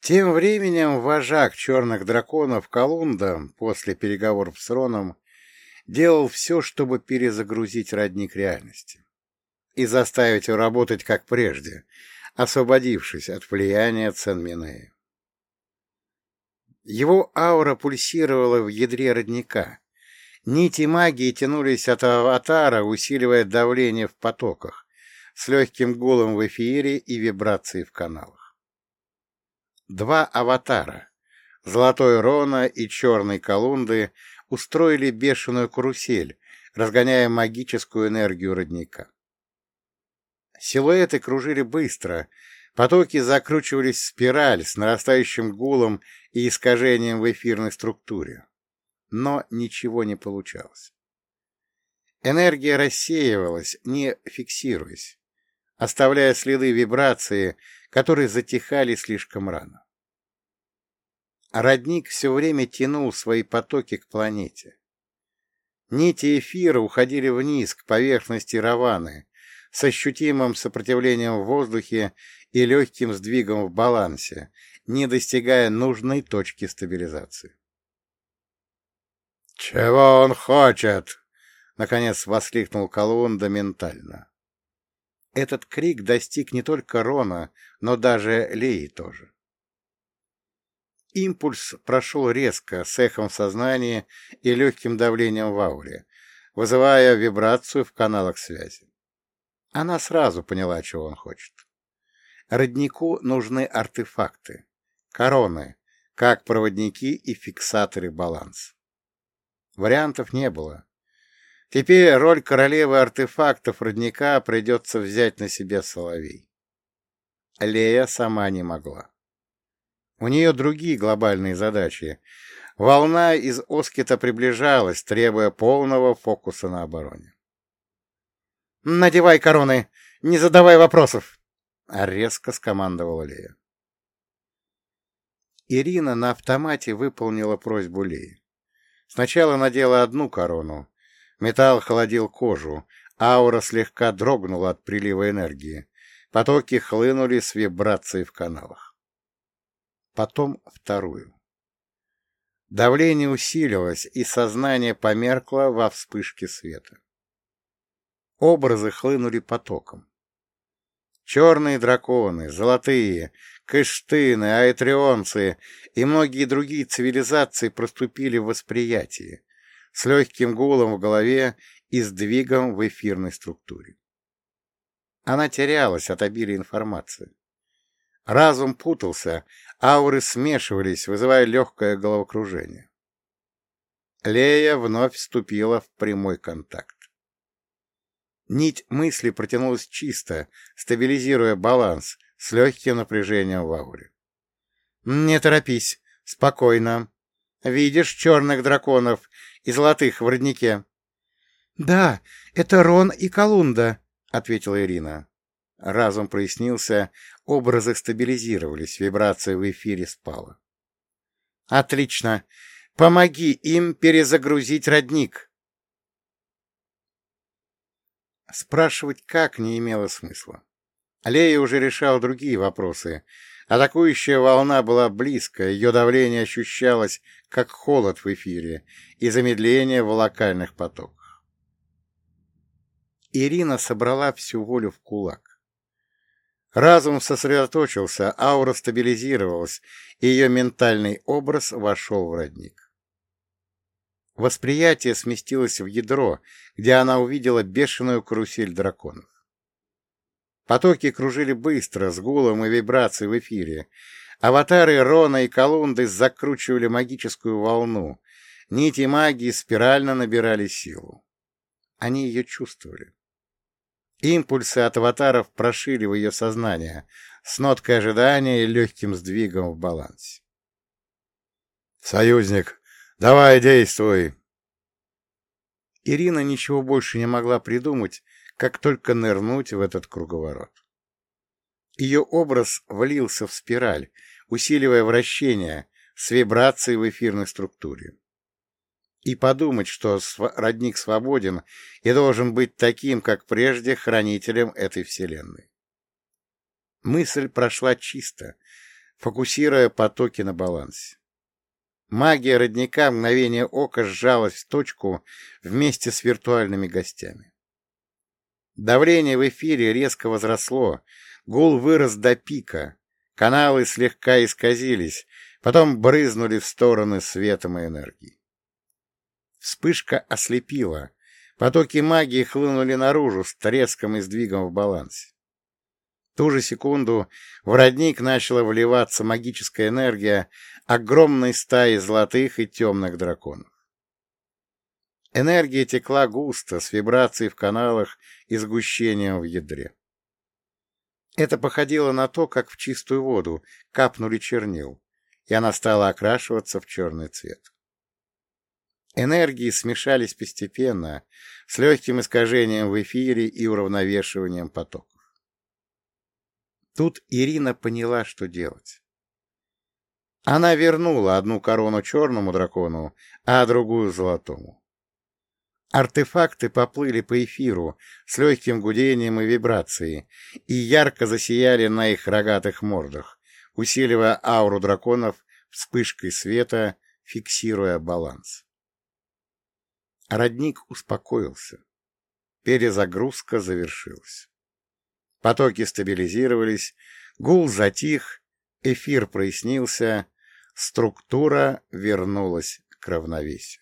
Тем временем вожак черных драконов Колунда после переговоров с Роном делал все, чтобы перезагрузить родник реальности и заставить его работать как прежде, освободившись от влияния Ценминея. Его аура пульсировала в ядре родника. Нити магии тянулись от аватара, усиливая давление в потоках, с легким гулом в эфире и вибрацией в каналах. Два аватара, Золотой Рона и Черный Колунды, устроили бешеную карусель, разгоняя магическую энергию родника. Силуэты кружили быстро, потоки закручивались в спираль с нарастающим гулом и искажением в эфирной структуре. Но ничего не получалось. Энергия рассеивалась, не фиксируясь, оставляя следы вибрации, которые затихали слишком рано. Родник все время тянул свои потоки к планете. Нити эфира уходили вниз, к поверхности Раваны, с ощутимым сопротивлением в воздухе и легким сдвигом в балансе, не достигая нужной точки стабилизации. «Чего он хочет?» — наконец воскликнул Колунда ментально. Этот крик достиг не только Рона, но даже Леи тоже. Импульс прошел резко, с эхом в сознании и легким давлением в ауре, вызывая вибрацию в каналах связи. Она сразу поняла, чего он хочет. Роднику нужны артефакты, короны, как проводники и фиксаторы баланс. Вариантов не было. Теперь роль королевы артефактов родника придется взять на себя Соловей. Лея сама не могла. У нее другие глобальные задачи. Волна из Оскита приближалась, требуя полного фокуса на обороне. «Надевай короны! Не задавай вопросов!» — резко скомандовала Лея. Ирина на автомате выполнила просьбу Леи. Сначала надела одну корону. Металл холодил кожу, аура слегка дрогнула от прилива энергии. Потоки хлынули с вибрацией в каналах. Потом вторую. Давление усилилось, и сознание померкло во вспышке света. Образы хлынули потоком. Черные драконы, золотые, кыштыны, аэтрионцы и многие другие цивилизации проступили в восприятии, с легким гулом в голове и сдвигом в эфирной структуре. Она терялась от обилия информации. Разум путался, ауры смешивались, вызывая легкое головокружение. Лея вновь вступила в прямой контакт. Нить мысли протянулась чисто, стабилизируя баланс с легким напряжением в ауре. «Не торопись, спокойно. Видишь черных драконов и золотых в роднике?» «Да, это Рон и Колунда», — ответила Ирина. Разум прояснился, образы стабилизировались, вибрация в эфире спала. «Отлично. Помоги им перезагрузить родник», Спрашивать как не имело смысла. Лея уже решал другие вопросы. Атакующая волна была близко, ее давление ощущалось, как холод в эфире и замедление в локальных потоках. Ирина собрала всю волю в кулак. Разум сосредоточился, аура стабилизировалась, и ее ментальный образ вошел в родник. Восприятие сместилось в ядро, где она увидела бешеную карусель драконов. Потоки кружили быстро, с гулом и вибрацией в эфире. Аватары Рона и Колунды закручивали магическую волну. Нити магии спирально набирали силу. Они ее чувствовали. Импульсы от аватаров прошили в ее сознание с ноткой ожидания и легким сдвигом в балансе. «Союзник, Давай, действуй!» Ирина ничего больше не могла придумать, как только нырнуть в этот круговорот. Ее образ влился в спираль, усиливая вращение с вибрацией в эфирной структуре. И подумать, что родник свободен и должен быть таким, как прежде, хранителем этой вселенной. Мысль прошла чисто, фокусируя потоки на балансе. Магия родника мгновение ока сжалась в точку вместе с виртуальными гостями. Давление в эфире резко возросло, гул вырос до пика, каналы слегка исказились, потом брызнули в стороны светом и энергией. Вспышка ослепила, потоки магии хлынули наружу с треском и сдвигом в балансе. Ту же секунду в родник начала вливаться магическая энергия огромной стаи золотых и темных драконов. Энергия текла густо, с вибрацией в каналах и сгущением в ядре. Это походило на то, как в чистую воду капнули чернил, и она стала окрашиваться в черный цвет. Энергии смешались постепенно, с легким искажением в эфире и уравновешиванием потоков. Тут Ирина поняла, что делать. Она вернула одну корону черному дракону, а другую золотому. Артефакты поплыли по эфиру с легким гудением и вибрацией и ярко засияли на их рогатых мордах, усиливая ауру драконов вспышкой света, фиксируя баланс. Родник успокоился. Перезагрузка завершилась. Потоки стабилизировались, гул затих, эфир прояснился, структура вернулась к равновесию.